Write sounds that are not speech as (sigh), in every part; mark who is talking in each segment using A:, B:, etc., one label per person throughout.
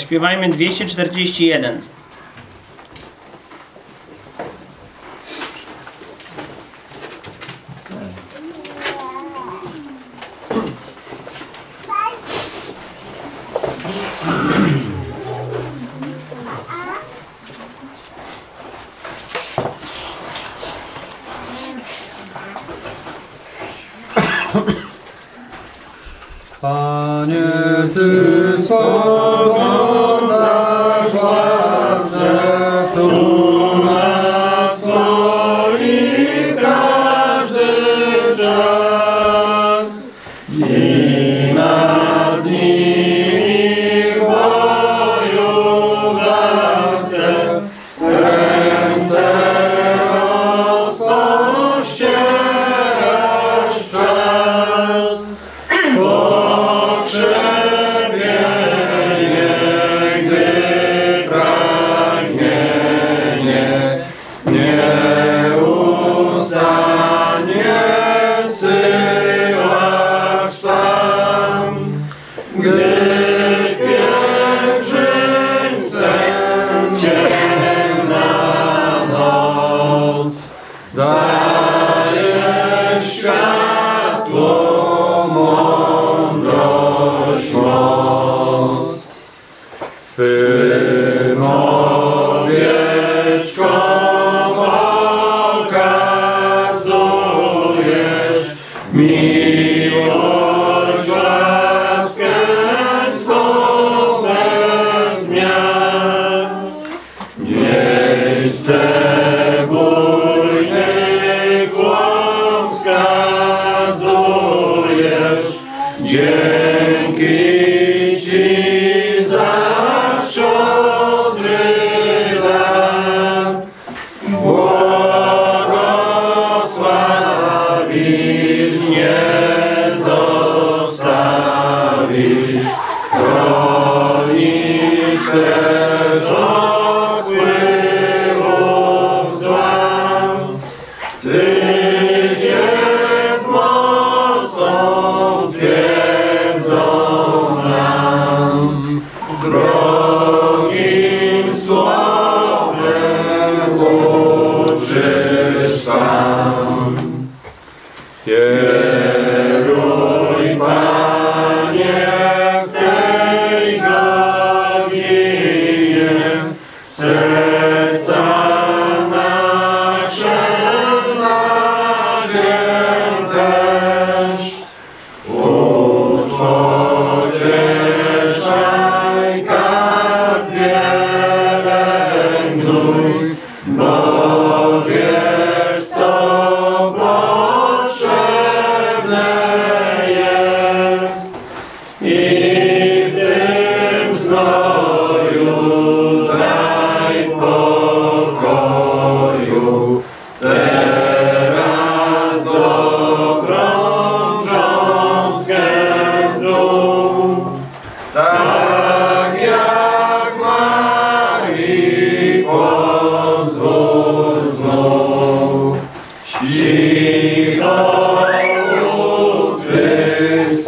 A: Zaśpiewajmy 241.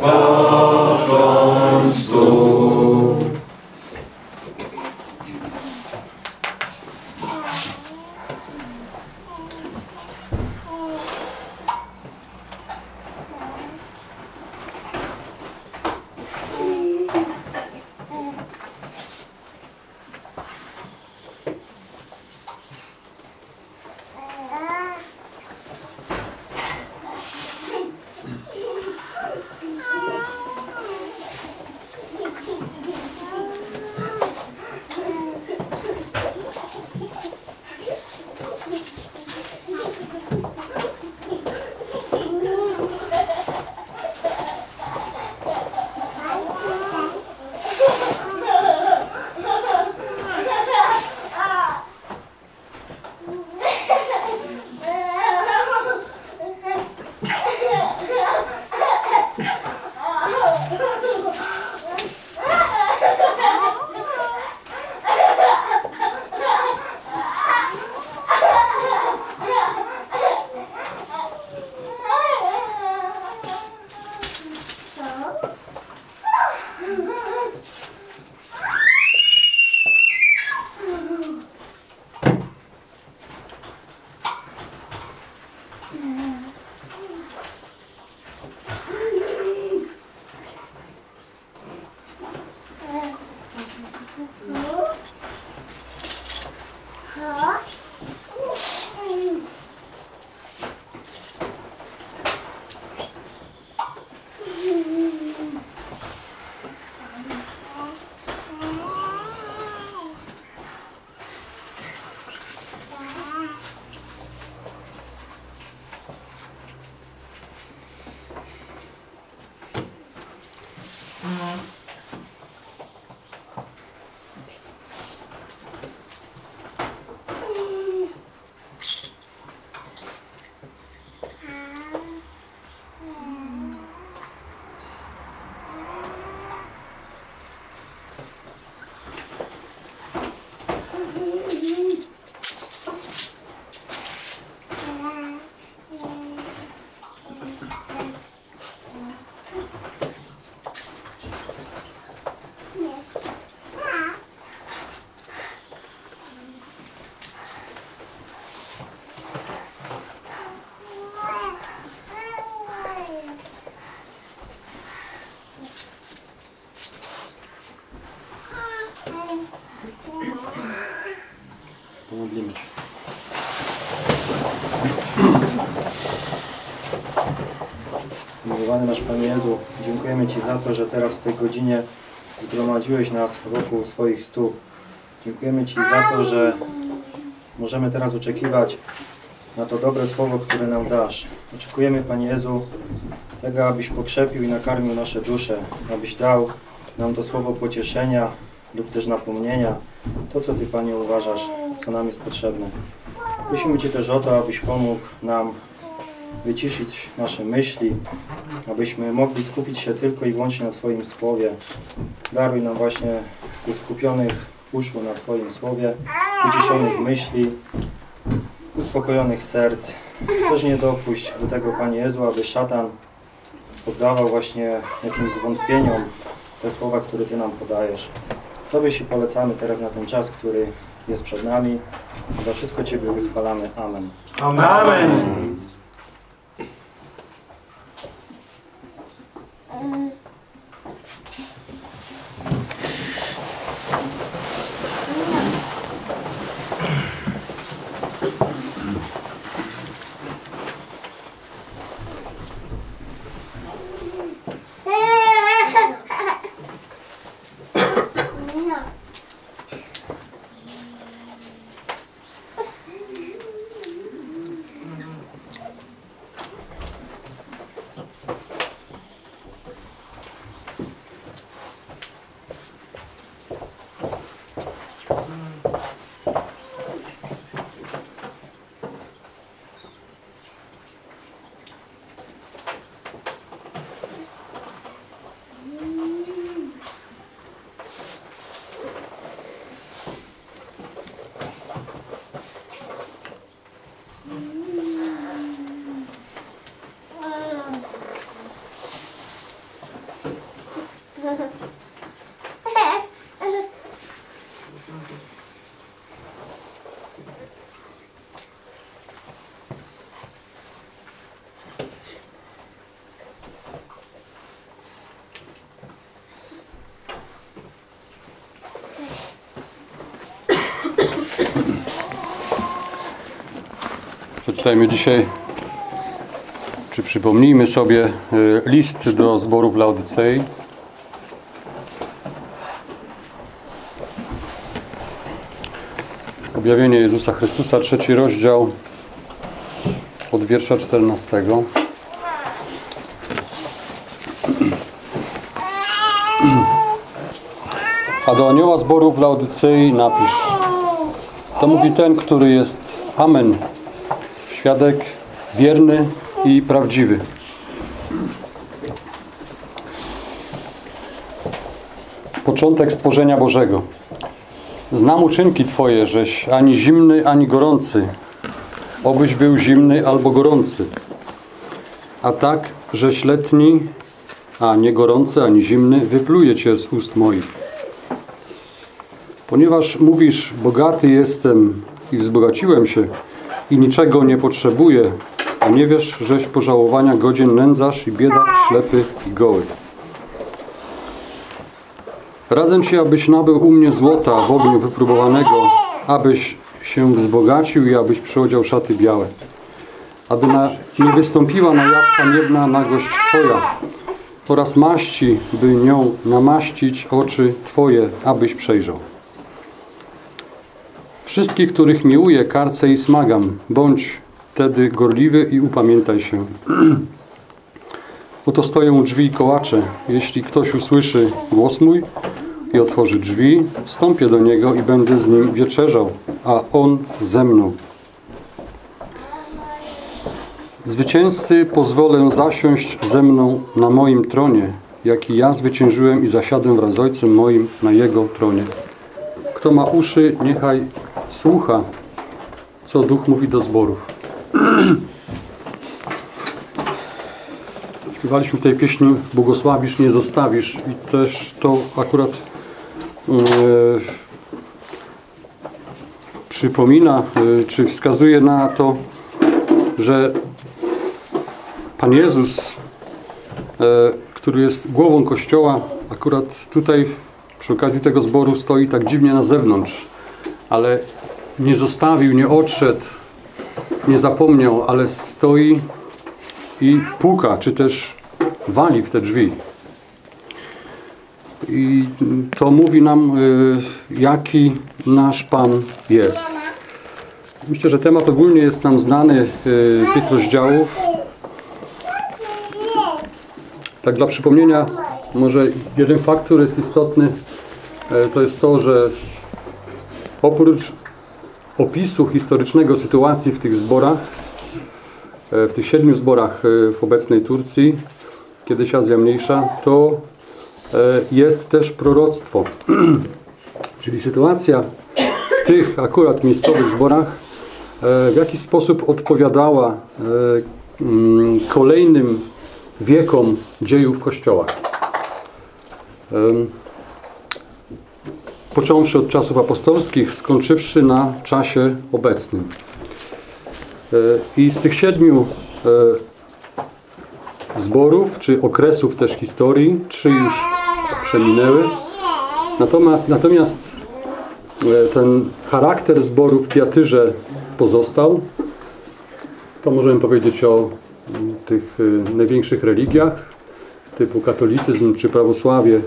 B: 와.
C: Miłowany nasz Panie Jezu, dziękujemy Ci za to, że teraz w tej godzinie zgromadziłeś nas wokół swoich stóp. Dziękujemy Ci za to, że możemy teraz oczekiwać na to dobre słowo, które nam dasz. Oczekujemy, Panie Jezu, tego, abyś pokrzepił i nakarmił nasze dusze, abyś dał nam to słowo pocieszenia lub też napomnienia, to, co Ty, Panie, uważasz, co nam jest potrzebne. Prosimy Cię też o to, abyś pomógł nam wyciszyć nasze myśli, abyśmy mogli skupić się tylko i wyłącznie na Twoim Słowie. Daruj nam właśnie tych skupionych uszu na Twoim Słowie, wyciszonych myśli, uspokojonych serc. Też nie dopuść do tego, Panie Jezu, aby szatan poddawał właśnie jakimś zwątpieniom te słowa, które Ty nam podajesz. Tobie się polecamy teraz na ten czas, który jest przed nami. Za wszystko Ciebie wychwalamy. Amen.
D: Amen.
B: Przeczytajmy dzisiaj, czy przypomnijmy sobie y, list do zboru w Laodycei. Objawienie Jezusa Chrystusa, trzeci rozdział od wiersza 14. A do anioła zboru w Laodycei napisz. To mówi ten, który jest Amen, świadek wierny i prawdziwy. Początek stworzenia Bożego. Znam uczynki Twoje, żeś ani zimny, ani gorący. Obyś był zimny albo gorący. A tak, żeś letni, a nie gorący, ani zimny, wypluje Cię z ust moich. Ponieważ mówisz, bogaty jestem i wzbogaciłem się i niczego nie potrzebuję, a nie wiesz, żeś pożałowania godzien nędzarz i biedak, ślepy i goły. Radzę Ci, abyś nabył u mnie złota w ogniu wypróbowanego, abyś się wzbogacił i abyś przyodział szaty białe. Aby na, nie wystąpiła na jaw haniebna nagość Twoja oraz maści, by nią namaścić oczy Twoje, abyś przejrzał. Wszystkich, których miłuję, karcę i smagam. Bądź wtedy gorliwy i upamiętaj się. (clears throat) Oto stoją drzwi i kołacze. Jeśli ktoś usłyszy głos mój i otworzy drzwi, wstąpię do niego i będę z nim wieczerzał, a on ze mną. Zwycięzcy pozwolę zasiąść ze mną na moim tronie, jaki ja zwyciężyłem i zasiadłem wraz z Ojcem moim na Jego tronie. Kto ma uszy, niechaj słucha, co Duch mówi do zborów. (clears throat) Śpiewaliśmy tej pieśni Błogosławisz, nie zostawisz i też to akurat e, przypomina, e, czy wskazuje na to, że Pan Jezus, e, który jest głową Kościoła, akurat tutaj przy okazji tego zboru stoi tak dziwnie na zewnątrz, ale nie zostawił, nie odszedł, nie zapomniał, ale stoi i puka, czy też wali w te drzwi. I to mówi nam, y, jaki nasz Pan jest. Myślę, że temat ogólnie jest nam znany y, tych rozdziałów. Tak dla przypomnienia, może jeden fakt, który jest istotny, e, to jest to, że oprócz opisu historycznego sytuacji w tych zborach, e, w tych siedmiu zborach e, w obecnej Turcji, kiedyś Azja Mniejsza, to e, jest też proroctwo. (clears throat) Czyli sytuacja w tych akurat miejscowych zborach w jakiś sposób odpowiadała mm, kolejnym wiekom dziejów Kościoła. Począwszy od czasów apostolskich, skończywszy na czasie obecnym. E, I z tych siedmiu e, zborów, czy okresów też historii, trzy już przeminęły. Natomiast, natomiast e, ten charakter zboru w Tiatyrze pozostał. To możemy powiedzieć o mm, tych największych religiach, typu katolicyzm czy prawosławie.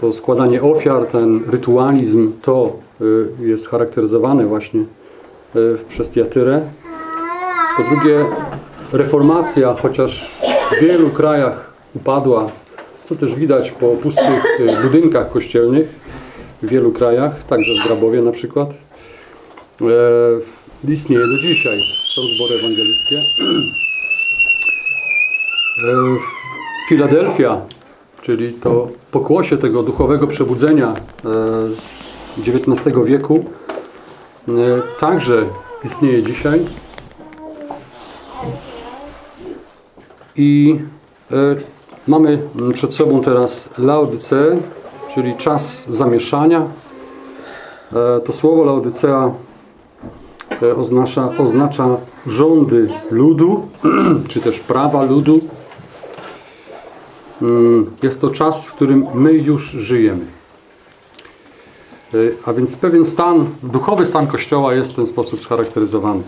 B: To składanie ofiar, ten rytualizm, to y, jest charakteryzowane właśnie y, przez Tiatyrę. Po drugie, reformacja, chociaż w wielu krajach upadła, co też widać po pustych y, budynkach kościelnych w wielu krajach, także w Grabowie na przykład, istnieje do dzisiaj. Są zbory ewangelickie. Filadelfia, czyli to pokłosie tego duchowego przebudzenia e, XIX wieku, e, także istnieje dzisiaj. I e, mamy przed sobą teraz Laodyceę, czyli czas zamieszania. E, to słowo Laodycea e, oznacza, oznacza rządy ludu, (clears throat) czy też prawa ludu. Mm, Jest to czas, w którym my już żyjemy. E, A więc pewien stan, duchowy stan Kościoła jest w ten sposób scharakteryzowany.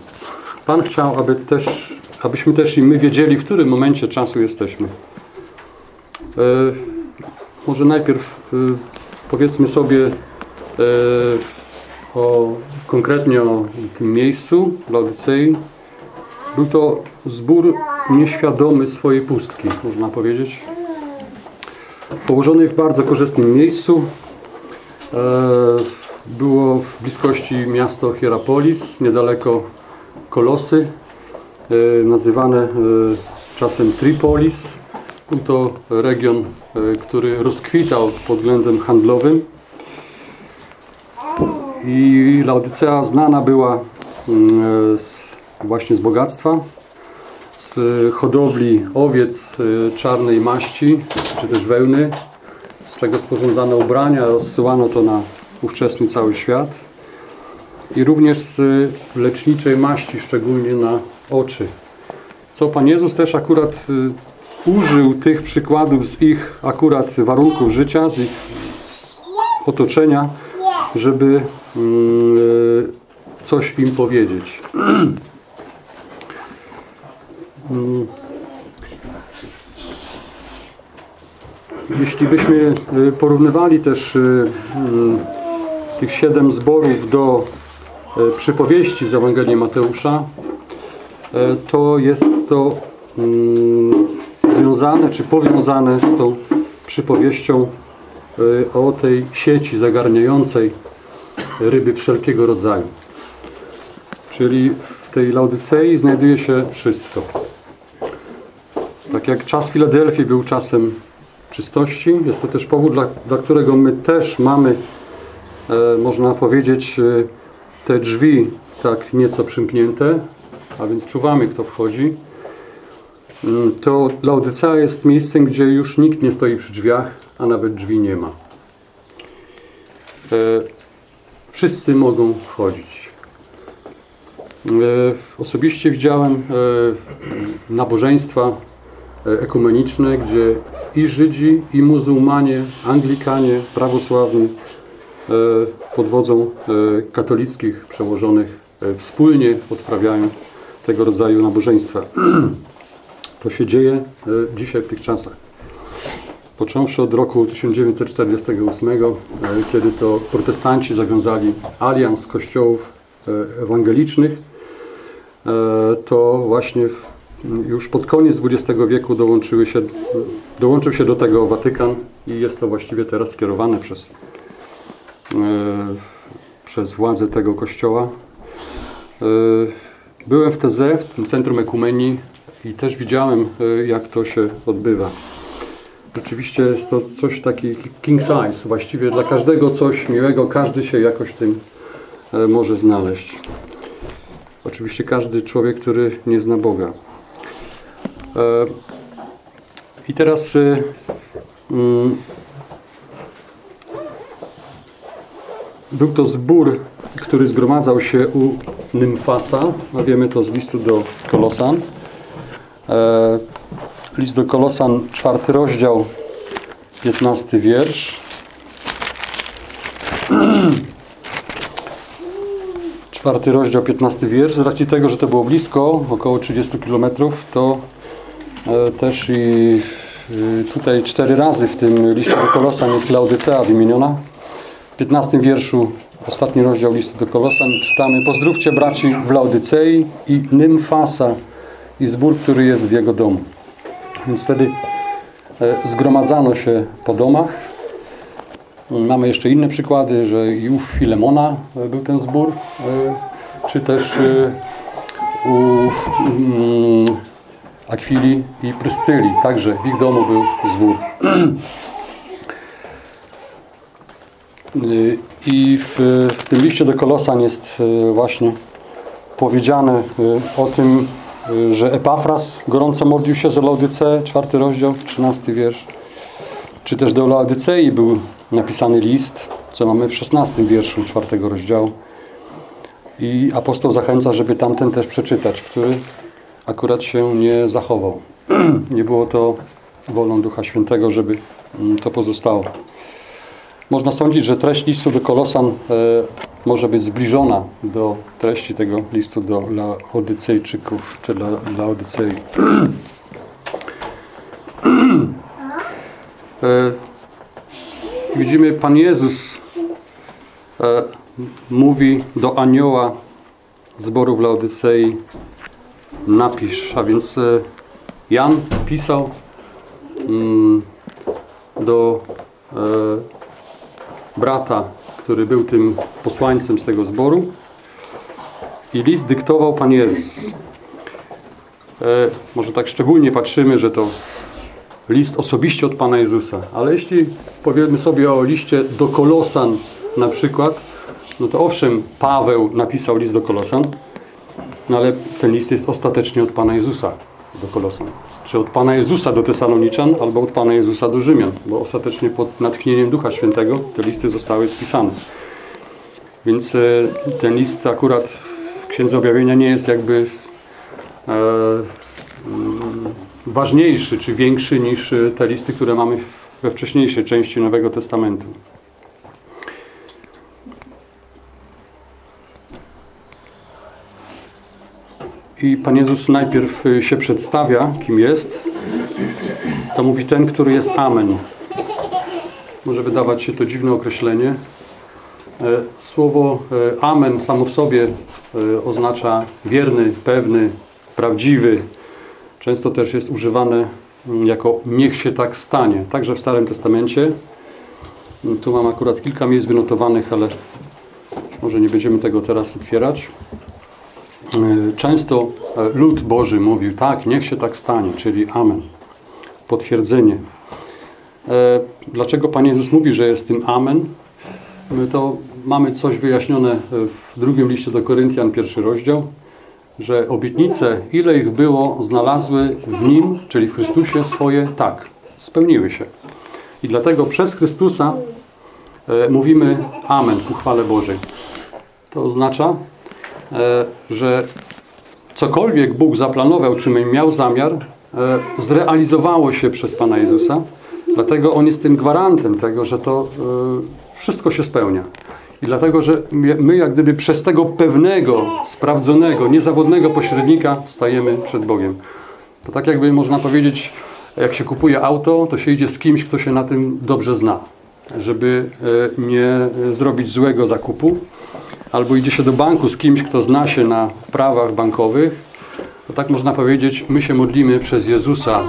B: Pan chciał, aby też, abyśmy też i my wiedzieli, w którym momencie czasu jesteśmy. E, Może najpierw powiedzmy sobie o, konkretnie o tym miejscu, Laodycei. Był to zbór nieświadomy swojej pustki, można powiedzieć. Położony w bardzo korzystnym miejscu. E, Było w bliskości miasto Hierapolis, niedaleko Kolosy, e, nazywane e, czasem Tripolis. Był to region, który rozkwitał pod względem handlowym. I Laodycea znana była mm, z, właśnie z bogactwa, z hodowli owiec y, czarnej maści, czy też wełny, z czego sporządzano ubrania, rozsyłano to na ówczesny cały świat. I również z leczniczej maści, szczególnie na oczy. Co Pan Jezus też akurat y, użył tych przykładów z ich akurat warunków życia, z ich otoczenia, żeby mm, y, coś im powiedzieć. (clears throat) Mm. Jeśli byśmy y, porównywali też y, mm, tych siedem zborów do y, przypowieści z Ewangelii Mateusza, to jest to mm, związane czy powiązane z tą przypowieścią o tej sieci zagarniającej ryby wszelkiego rodzaju. Czyli w tej Laodycei znajduje się wszystko. Tak jak czas Filadelfii był czasem czystości, jest to też powód, dla, dla którego my też mamy, e, można powiedzieć, e, te drzwi tak nieco przymknięte, a więc czuwamy, kto wchodzi. Mm, To Laodycea jest miejscem, gdzie już nikt nie stoi przy drzwiach, a nawet drzwi nie ma. E, Wszyscy mogą wchodzić. E, Osobiście widziałem e, nabożeństwa ekumeniczne, gdzie i Żydzi, i muzułmanie, Anglikanie, prawosławni e, pod wodzą e, katolickich przełożonych e, wspólnie odprawiają tego rodzaju nabożeństwa. (clears throat) To się dzieje e, dzisiaj w tych czasach. Począwszy od roku 1948, e, kiedy to protestanci zawiązali alians kościołów e, ewangelicznych, e, to właśnie w- już pod koniec XX wieku dołączyły się, dołączył się do tego Watykan i jest to właściwie teraz skierowane przez, e, przez władze tego kościoła. E, Byłem w TZ, w tym Centrum Ekumenii i też widziałem, e, jak to się odbywa. Rzeczywiście jest to coś taki king size, właściwie dla każdego coś miłego, każdy się jakoś tym może znaleźć. Oczywiście każdy człowiek, który nie zna Boga. E, I teraz e, mm, był to zbór, który zgromadzał się u Nymfasa, a wiemy to z listu do Kolosan. E, List do Kolosan, czwarty rozdział, 15 wiersz. (clears throat) Czwarty rozdział, 15 wiersz. Z racji tego, że to było blisko, około 30 km, to też i e, tutaj cztery razy w tym liście do Kolosan jest Laodycea wymieniona. W 15 wierszu, ostatni rozdział listu do Kolosan, czytamy Pozdrówcie braci w Laodycei i Nymfasa i zbór, który jest w jego domu. Więc wtedy e, zgromadzano się po domach. Mamy jeszcze inne przykłady, że i u Filemona e, był ten zbór, e, czy też u mm, Akwili i Pryscyli, także w ich domu był zbór. Y, I w, w tym liście do Kolosan jest e, właśnie powiedziane e, o tym, że Epafras gorąco modlił się za Laodyceę, czwarty rozdział, trzynasty wiersz. Czy też do Laodycei był napisany list, co mamy w szesnastym wierszu czwartego rozdziału. I apostoł zachęca, żeby tamten też przeczytać, który akurat się nie zachował. (clears throat) nie było to wolą Ducha Świętego, żeby mm, to pozostało. Można sądzić, że treść listu do Kolosan e, może być zbliżona do treści tego listu do Laodycejczyków, czy dla Laodycei. (clears throat) e, widzimy, Pan Jezus e, mówi do anioła zboru w Laodycei napisz, a więc e, Jan pisał mm, do e, brata, który był tym posłańcem z tego zboru. I list dyktował Pan Jezus. E, może tak szczególnie patrzymy, że to list osobiście od Pana Jezusa, ale jeśli powiemy sobie o liście do Kolosan na przykład, no to owszem, Paweł napisał list do Kolosan, no ale ten list jest ostatecznie od Pana Jezusa do Kolosan. Czy od Pana Jezusa do Tesaloniczan, albo od Pana Jezusa do Rzymian, bo ostatecznie pod natchnieniem Ducha Świętego te listy zostały spisane. Więc e, ten list akurat w Księdze Objawienia nie jest jakby e, mm, ważniejszy czy większy niż e, te listy, które mamy we wcześniejszej części Nowego Testamentu. I Pan Jezus najpierw y, się przedstawia, kim jest. To mówi ten, który jest Amen. Może wydawać się to dziwne określenie. E, Słowo e, Amen samo w sobie e, oznacza wierny, pewny, prawdziwy. Często też jest używane mm, jako niech się tak stanie. Także w Starym Testamencie. Tu mam akurat kilka miejsc wynotowanych, ale może nie będziemy tego teraz otwierać. E, Często e, lud Boży mówił, tak, niech się tak stanie, czyli Amen. Potwierdzenie. E, Dlaczego Pan Jezus mówi, że jest tym Amen? My to mamy coś wyjaśnione w drugim liście do Koryntian, pierwszy rozdział, że obietnice, ile ich było, znalazły w Nim, czyli w Chrystusie, swoje tak, spełniły się. I dlatego przez Chrystusa mówimy Amen ku chwale Bożej. To oznacza, że cokolwiek Bóg zaplanował, czy miał zamiar, e, zrealizowało się przez Pana Jezusa. Dlatego On jest tym gwarantem tego, że to e, wszystko się spełnia. I dlatego, że my jak gdyby przez tego pewnego, sprawdzonego, niezawodnego pośrednika stajemy przed Bogiem. To tak jakby można powiedzieć, jak się kupuje auto, to się idzie z kimś, kto się na tym dobrze zna, żeby e, nie e, zrobić złego zakupu. Albo idzie się do banku z kimś, kto zna się na prawach bankowych. To tak można powiedzieć, my się modlimy przez Jezusa,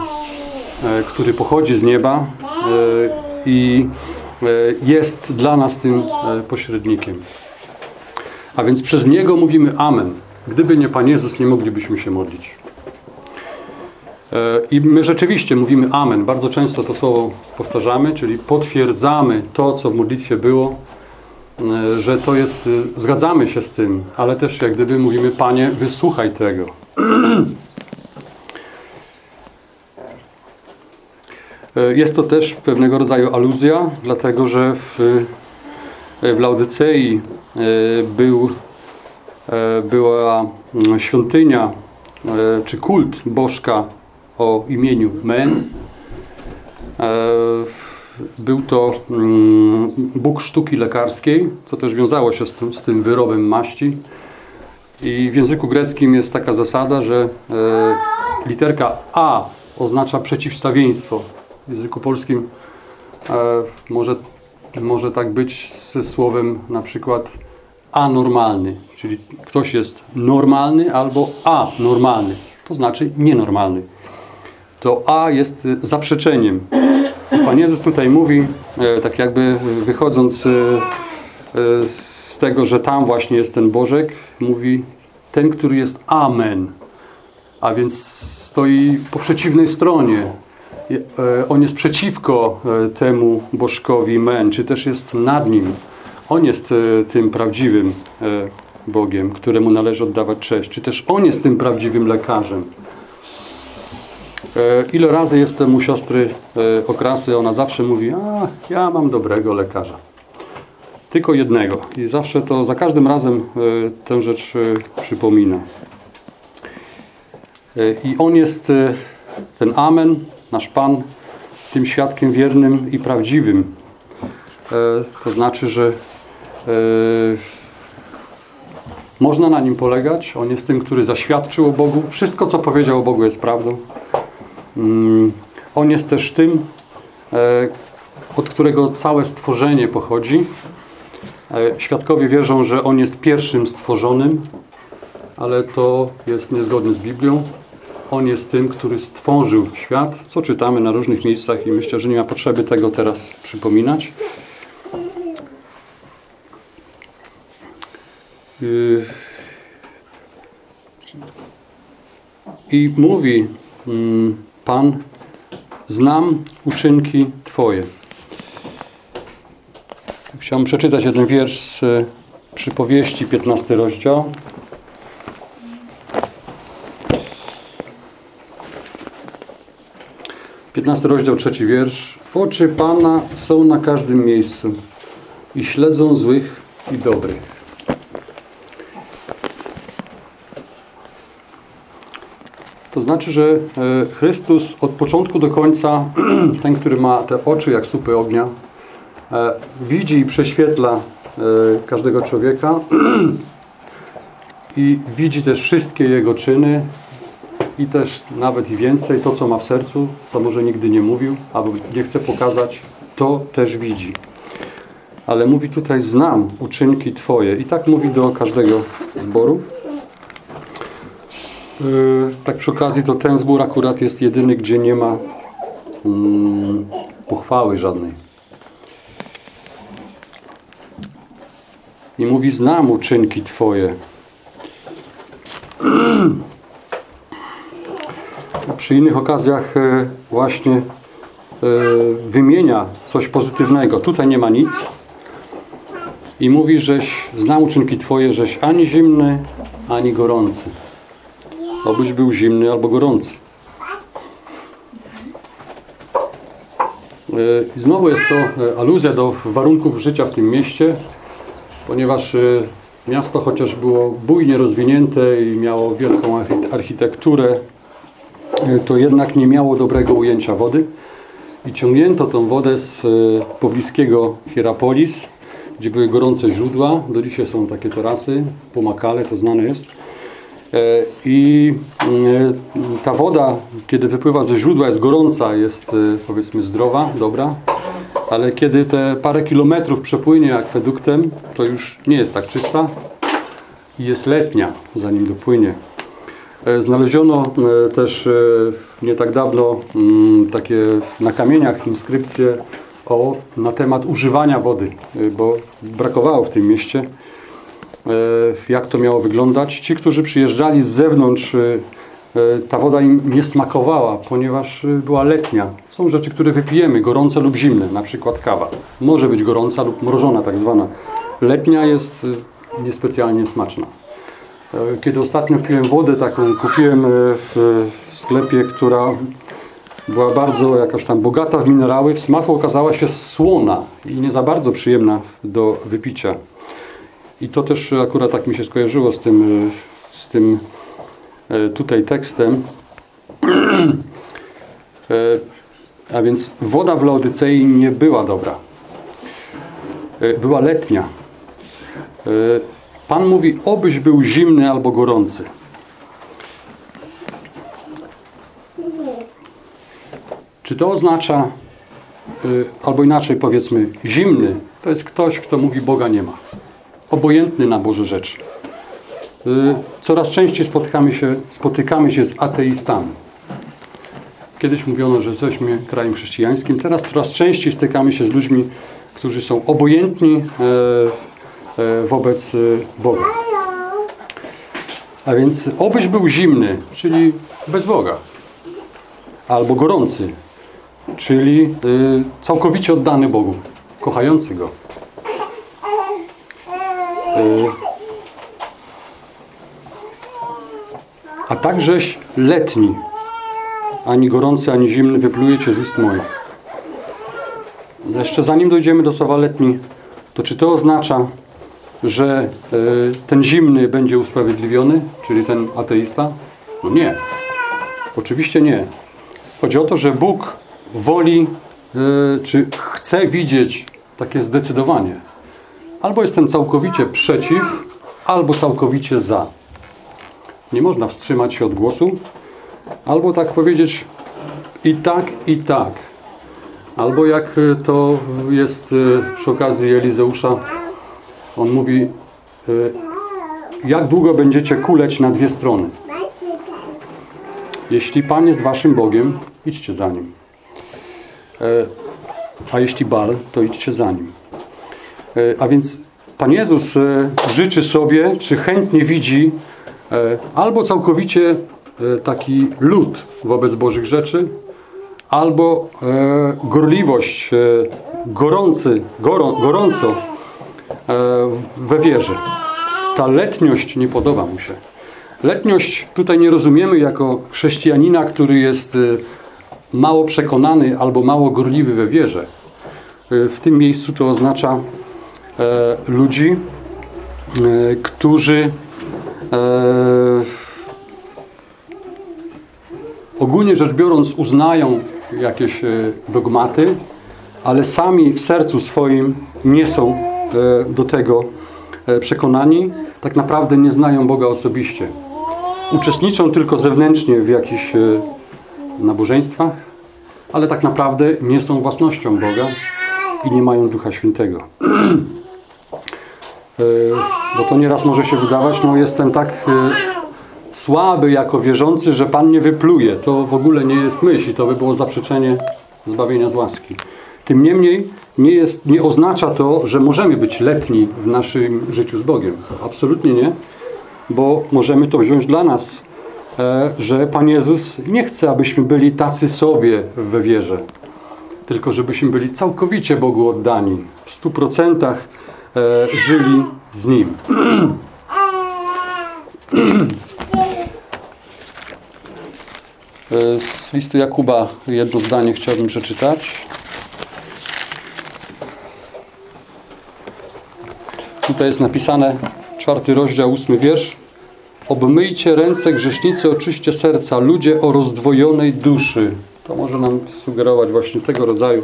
B: e, który pochodzi z nieba e, i e, jest dla nas tym pośrednikiem. A więc przez Niego mówimy Amen. Gdyby nie Pan Jezus, nie moglibyśmy się modlić. I my rzeczywiście mówimy Amen. Bardzo często to słowo powtarzamy, czyli potwierdzamy to, co w modlitwie było, że to jest, e, zgadzamy się z tym, ale też jak gdyby mówimy, Panie, wysłuchaj tego. E, Jest to też pewnego rodzaju aluzja, dlatego że w, w Laodycei e, był, e, była mm, świątynia e, czy kult bożka o imieniu Men. Był to mm, Bóg sztuki lekarskiej, co też wiązało się z tym, z tym wyrobem maści. I w języku greckim jest taka zasada, że e, literka A oznacza przeciwstawieństwo. W języku polskim e, może, może tak być ze słowem na przykład anormalny, czyli ktoś jest normalny albo anormalny, to znaczy nienormalny. To A jest zaprzeczeniem. Pan Jezus tutaj mówi, e, tak jakby wychodząc e, e, z tego, że tam właśnie jest ten Bożek, mówi ten, który jest Amen. A więc stoi po przeciwnej stronie. On jest przeciwko temu Bożkowi Men, czy też jest nad nim. On jest tym prawdziwym Bogiem, któremu należy oddawać cześć. Czy też On jest tym prawdziwym lekarzem. E, Ile razy jestem u siostry e, Okrasy, ona zawsze mówi, a ja mam dobrego lekarza. Tylko jednego. I zawsze to, za każdym razem e, tę rzecz przypomina. I On jest, ten Amen, nasz Pan, tym świadkiem wiernym i prawdziwym. To znaczy, że można na Nim polegać. On jest tym, który zaświadczył o Bogu. Wszystko, co powiedział o Bogu jest prawdą. Mm, On jest też tym, e, od którego całe stworzenie pochodzi. E, Świadkowie wierzą, że On jest pierwszym stworzonym, ale to jest niezgodne z Biblią. On jest tym, który stworzył świat, co czytamy na różnych miejscach i myślę, że nie ma potrzeby tego teraz przypominać. Yy. I mówi mm, Pan, znam uczynki Twoje. Chciałbym przeczytać jeden wiersz z e, przypowieści, 15 rozdział. Piętnasty rozdział, trzeci wiersz. Oczy Pana są na każdym miejscu i śledzą złych i dobrych. To znaczy, że e, Chrystus od początku do końca, (clears throat) ten, który ma te oczy jak słupy ognia, e, widzi i prześwietla e, każdego człowieka (clears throat) i widzi też wszystkie jego czyny i też nawet i więcej, to co ma w sercu, co może nigdy nie mówił, albo nie chce pokazać, to też widzi. Ale mówi tutaj, znam uczynki Twoje. I tak mówi do każdego zboru. Yy, Tak przy okazji, to ten zbór akurat jest jedyny, gdzie nie ma mm, pochwały żadnej. I mówi, znam uczynki Twoje. (clears throat) Przy innych okazjach e, właśnie e, wymienia coś pozytywnego. Tutaj nie ma nic. I mówi, żeś znam uczynki Twoje, żeś ani zimny, ani gorący. Obyś był zimny albo gorący. E, I znowu jest to e, aluzja do warunków życia w tym mieście, ponieważ e, miasto chociaż było bujnie rozwinięte i miało wielką archi- architekturę, to jednak nie miało dobrego ujęcia wody i ciągnięto tą wodę z pobliskiego Hierapolis gdzie były gorące źródła. Do dzisiaj są takie tarasy, pomakale, to znane jest. E, I e, ta woda, kiedy wypływa ze źródła, jest gorąca, jest e, powiedzmy zdrowa, dobra, ale kiedy te parę kilometrów przepłynie akweduktem, to już nie jest tak czysta i jest letnia, zanim dopłynie. Znaleziono też nie tak dawno mm, takie na kamieniach inskrypcje o, na temat używania wody, bo brakowało w tym mieście. E, Jak to miało wyglądać? Ci, którzy przyjeżdżali z zewnątrz, e, e, ta woda im nie smakowała, ponieważ była letnia. Są rzeczy, które wypijemy, gorące lub zimne, na przykład kawa. Może być gorąca lub mrożona tak zwana. Letnia jest niespecjalnie smaczna. Kiedy ostatnio piłem wodę taką, kupiłem w sklepie, która była bardzo jakaś tam bogata w minerały, w smaku okazała się słona i nie za bardzo przyjemna do wypicia. I to też akurat tak mi się skojarzyło z tym, z tym e, tutaj tekstem. E, A więc woda w Laodycei nie była dobra. E, Była letnia. Pan mówi, obyś był zimny albo gorący. Czy to oznacza, albo inaczej powiedzmy, zimny, to jest ktoś, kto mówi Boga nie ma. Obojętny na Boże rzeczy. Y, Coraz częściej spotykamy się, spotykamy się z ateistami. Kiedyś mówiono, że jesteśmy krajem chrześcijańskim, teraz coraz częściej stykamy się z ludźmi, którzy są obojętni e, e, wobec e, Boga. A więc obyś był zimny, czyli bez Boga, albo gorący, czyli y, całkowicie oddany Bogu, kochający Go. A takżeś letni, ani gorący, ani zimny wyplujecie z ust moich. Jeszcze zanim dojdziemy do słowa letni, to czy to oznacza, że y, ten zimny będzie usprawiedliwiony, czyli ten ateista? No nie. Oczywiście nie. Chodzi o to, że Bóg woli, y, czy chce widzieć takie zdecydowanie. Albo jestem całkowicie przeciw, albo całkowicie za. Nie można wstrzymać się od głosu, albo tak powiedzieć i tak, i tak. Albo jak y, to jest y, przy okazji Elizeusza, on mówi, y, jak długo będziecie kuleć na dwie strony? Jeśli Pan jest waszym Bogiem, idźcie za Nim. E, A jeśli Bal, to idźcie za Nim. E, A więc Pan Jezus e, życzy sobie, czy chętnie widzi e, albo całkowicie taki lud wobec Bożych rzeczy, albo gorliwość, gorący, gorą, gorąco we wierze. Ta letniość nie podoba mu się. Letniość tutaj nie rozumiemy jako chrześcijanina, który jest mało przekonany albo mało gorliwy we wierze. W tym miejscu to oznacza ludzi, e, którzy e, ogólnie rzecz biorąc uznają jakieś e, dogmaty, ale sami w sercu swoim nie są e, do tego e, przekonani, tak naprawdę nie znają Boga osobiście. Uczestniczą tylko zewnętrznie w jakichś e, nabożeństwach, ale tak naprawdę nie są własnością Boga i nie mają Ducha Świętego. (clears throat) E, Bo to nieraz może się wydawać, no jestem tak e, słaby jako wierzący, że Pan nie wypluje. To w ogóle nie jest myśl i to by było zaprzeczenie zbawienia z łaski. Tym niemniej nie, jest, nie oznacza to, że możemy być letni w naszym życiu z Bogiem. Absolutnie nie, bo możemy to wziąć dla nas, e, że Pan Jezus nie chce, abyśmy byli tacy sobie we wierze, tylko żebyśmy byli całkowicie Bogu oddani, w stu procentach żyli z Nim. E, Z listu Jakuba jedno zdanie chciałbym przeczytać. Tutaj jest napisane, czwarty rozdział, ósmy wiersz. Obmyjcie ręce grzesznicy, oczyście serca, ludzie o rozdwojonej duszy. To może nam sugerować właśnie tego rodzaju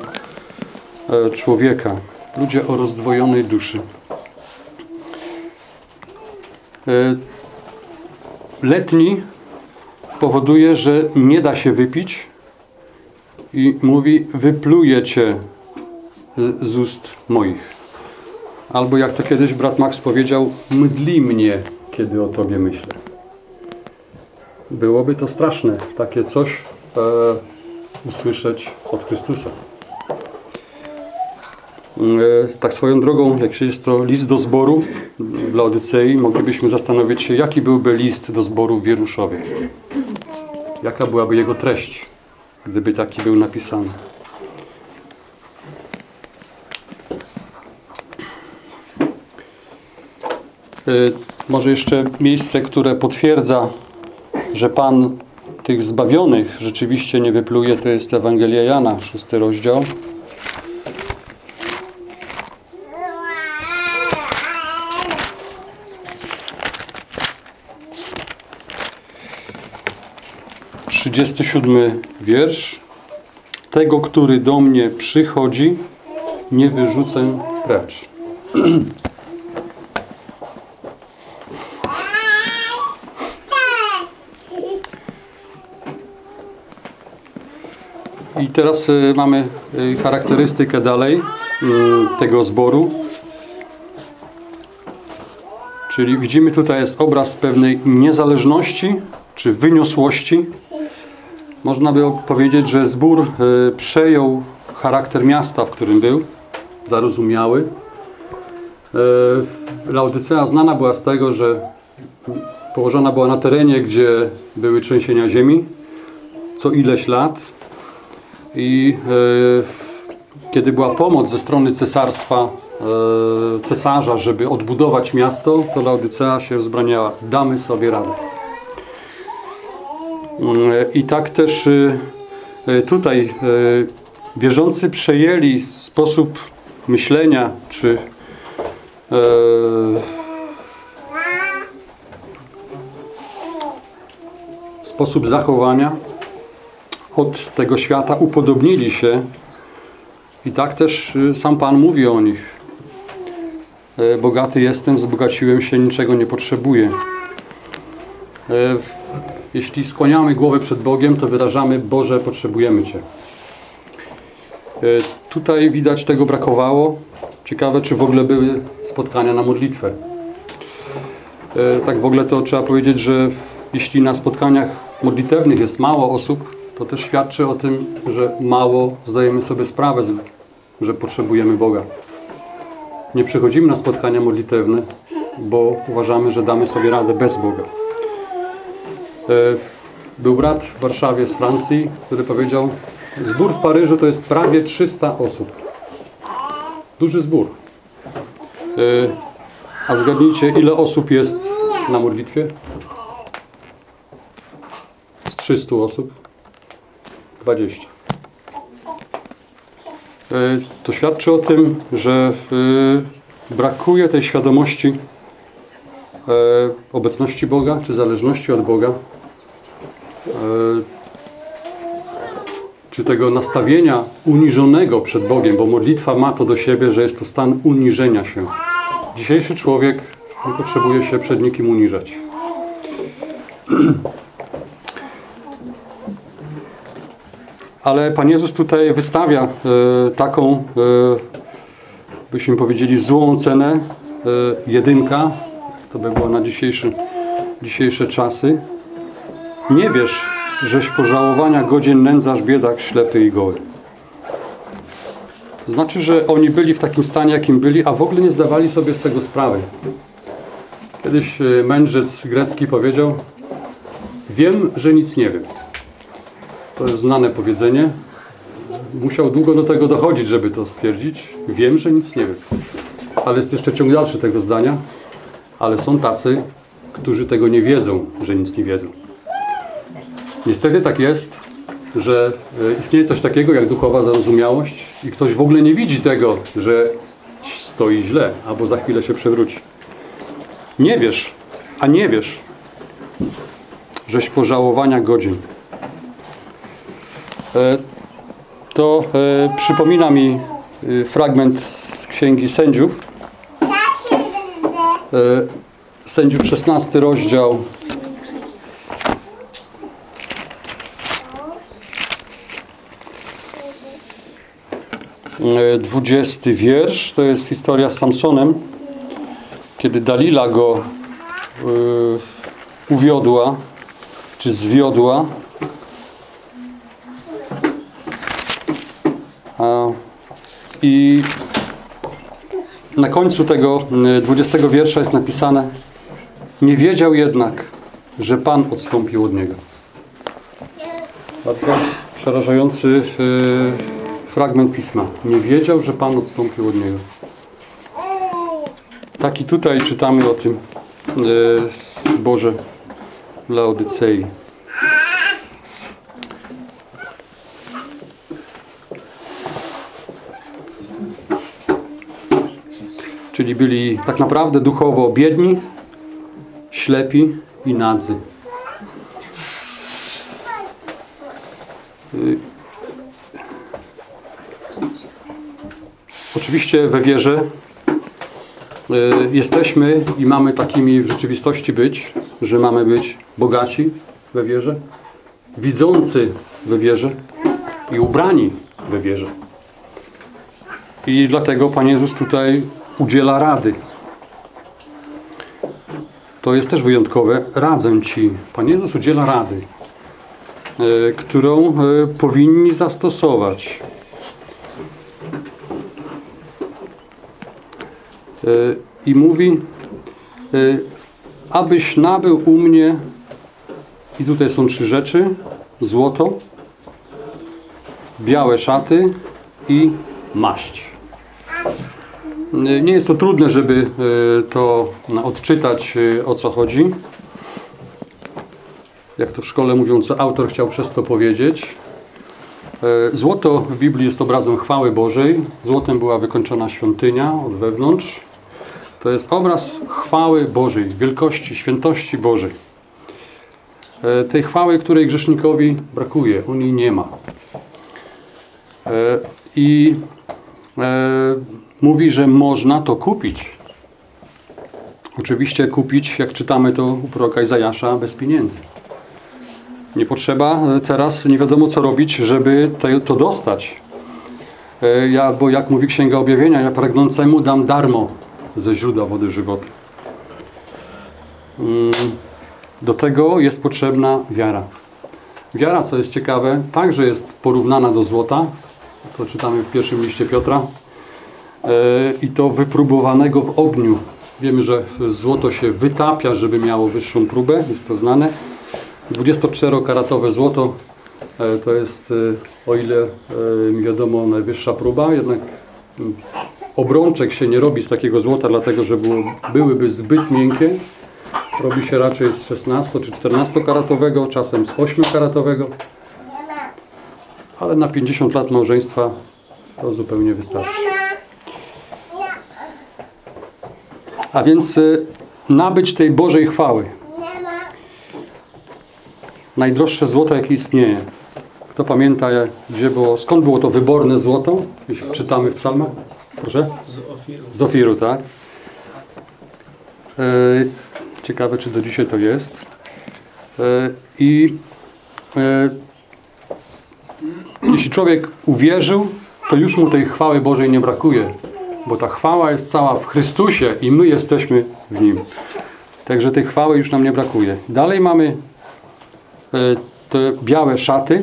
B: e, człowieka. Ludzie o rozdwojonej duszy. E, Letni powoduje, że nie da się wypić i mówi wypluje cię y, z ust moich. Albo jak to kiedyś brat Max powiedział, mdli mnie, kiedy o Tobie myślę. Byłoby to straszne, takie coś e, usłyszeć od Chrystusa. E, tak swoją drogą, jak się jest to list do zboru w Laodycei, moglibyśmy zastanowić się, jaki byłby list do zboru w Wieruszowie. Jaka byłaby jego treść, gdyby taki był napisany. Y, Może jeszcze miejsce, które potwierdza, że Pan tych zbawionych rzeczywiście nie wypluje, to jest Ewangelia Jana, szósty rozdział. Trzydziesty siódmy wiersz. Tego, który do mnie przychodzi, nie wyrzucę precz. I teraz y, mamy y, charakterystykę dalej y, tego zboru. Czyli widzimy tutaj jest obraz pewnej niezależności czy wyniosłości. Można by powiedzieć, że zbór y, przejął charakter miasta, w którym był, zarozumiały. Y, Laodycea znana była z tego, że położona była na terenie, gdzie były trzęsienia ziemi co ileś lat. I e, kiedy była pomoc ze strony cesarstwa, e, cesarza, żeby odbudować miasto, to Laodycea się wzbraniała. Damy sobie radę. I tak też e, e, tutaj e, wierzący przejęli sposób myślenia, czy sposób zachowania od tego świata upodobnili się i tak też y, sam Pan mówi o nich. Bogaty jestem, wzbogaciłem się, niczego nie potrzebuję. Jeśli skłaniamy głowę przed Bogiem, to wyrażamy Boże, potrzebujemy Cię. E, Tutaj widać tego brakowało. Ciekawe, czy w ogóle były spotkania na modlitwę. E, Tak w ogóle to trzeba powiedzieć, że jeśli na spotkaniach modlitewnych jest mało osób, to też świadczy o tym, że mało zdajemy sobie sprawę, że potrzebujemy Boga. Nie przychodzimy na spotkania modlitewne, bo uważamy, że damy sobie radę bez Boga. E, Był brat w Warszawie z Francji, który powiedział, zbór w Paryżu to jest prawie 300 osób. Duży zbór. E, A zgadnijcie, ile osób jest na modlitwie? Z 300 osób? 20. E, To świadczy o tym, że brakuje tej świadomości obecności Boga, czy zależności od Boga, czy tego nastawienia uniżonego przed Bogiem, bo modlitwa ma to do siebie, że jest to stan uniżenia się. Dzisiejszy człowiek nie potrzebuje się przed nikim uniżać. (clears throat) Ale Pan Jezus tutaj wystawia e, taką, e, byśmy powiedzieli, złą cenę, e, jedynka, to by było na dzisiejszy, dzisiejsze czasy. Nie wiesz, żeś pożałowania godzien nędzarz, biedak, ślepy i goły. Znaczy, że oni byli w takim stanie, jakim byli, a w ogóle nie zdawali sobie z tego sprawy. Kiedyś e, mędrzec grecki powiedział, wiem, że nic nie wiem. To jest znane powiedzenie. Musiał długo do tego dochodzić, żeby to stwierdzić. Wiem, że nic nie wiem. Ale jest jeszcze ciąg dalszy tego zdania. Ale są tacy, którzy tego nie wiedzą, że nic nie wiedzą. Niestety tak jest, że e, istnieje coś takiego jak duchowa zarozumiałość i ktoś w ogóle nie widzi tego, że stoi źle, albo za chwilę się przewróci. Nie wiesz, a nie wiesz, żeś pożałowania godzin. E, To e, przypomina mi fragment z Księgi Sędziów. Sędziów 16 rozdział. 20 wiersz, to jest historia z Samsonem, kiedy Dalila go e, uwiodła, czy zwiodła. A, I na końcu tego y, 20 wiersza jest napisane Nie wiedział jednak, że Pan odstąpił od niego. Bardzo przerażający y, fragment pisma. Nie wiedział, że Pan odstąpił od niego. Tak i tutaj czytamy o tym y, zborze Laodycei. Czyli byli tak naprawdę duchowo biedni, ślepi i nadzy. Oczywiście we wierze y, jesteśmy i mamy takimi w rzeczywistości być, że mamy być bogaci we wierze, widzący we wierze i ubrani we wierze. I dlatego Pan Jezus tutaj udziela rady. To jest też wyjątkowe. Radzę Ci. Pan Jezus udziela rady, e, którą e, powinni zastosować. I mówi, e, abyś nabył u mnie, i tutaj są trzy rzeczy, złoto, białe szaty i maść. Nie jest to trudne, żeby e, to odczytać, o co chodzi. Jak to w szkole mówią, co autor chciał przez to powiedzieć. Złoto w Biblii jest obrazem chwały Bożej. Złotem była wykończona świątynia od wewnątrz. To jest obraz chwały Bożej, wielkości, świętości Bożej. E, Tej chwały, której grzesznikowi brakuje, on jej nie ma. E, I e, mówi, że można to kupić. Oczywiście kupić, jak czytamy to u proroka Izajasza, bez pieniędzy. Nie potrzeba teraz, nie wiadomo co robić, żeby to dostać. Ja, bo jak mówi Księga Objawienia, ja pragnącemu dam darmo ze źródła wody żywota. Mm, Do tego jest potrzebna wiara. Wiara, co jest ciekawe, także jest porównana do złota. To czytamy w pierwszym liście Piotra. E, I to wypróbowanego w ogniu. Wiemy, że złoto się wytapia, żeby miało wyższą próbę, jest to znane. 24-karatowe złoto e, to jest, e, o ile mi wiadomo, najwyższa próba, jednak mm, obrączek się nie robi z takiego złota, dlatego że było, byłyby zbyt miękkie. Robi się raczej z 16 czy 14-karatowego, czasem z 8-karatowego. Ale na 50 lat małżeństwa to zupełnie wystarczy. A więc y, nabyć tej Bożej chwały. Najdroższe złoto, jakie istnieje. Kto pamięta, gdzie było, skąd było to wyborne złoto? Jeśli czytamy w psalmach. Proszę?
A: Z ofiru.
B: Z Ofiru, tak? E, ciekawe, czy do dzisiaj to jest. E, I e, jeśli człowiek uwierzył, to już mu tej chwały Bożej nie brakuje, bo ta chwała jest cała w Chrystusie i my jesteśmy w Nim. Także tej chwały już nam nie brakuje. Dalej mamy te białe szaty.